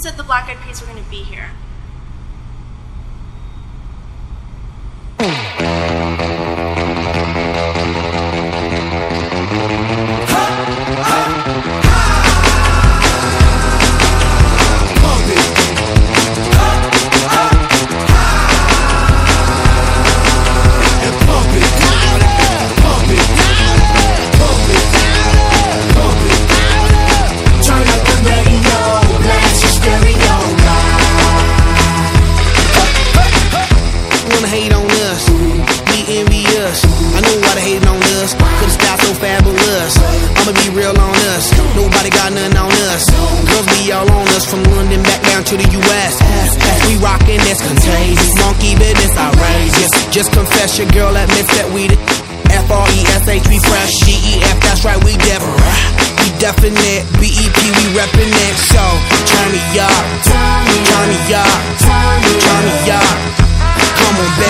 said the Black Eyed Peas were going to be here. All on us from London back down to the US. We rockin' that's contagious, monkey business outrageous. Just confess your girl admits that we the F-R-E-S-H, we fresh, G-E-F, that's right, we def. We definite, B-E-P, we reppin' it. So, turn me up, turn me up, turn me up. Come on, baby,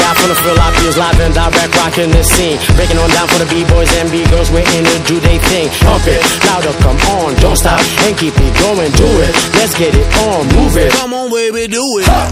High for the eye, full of feel I feels live and direct, rocking the scene. Breaking on down for the B-boys and B-girls, we're in to do they thing. Pump it, louder, come on, don't stop, and keep it going, do it. Let's get it on, move it. Come on, baby, do it. La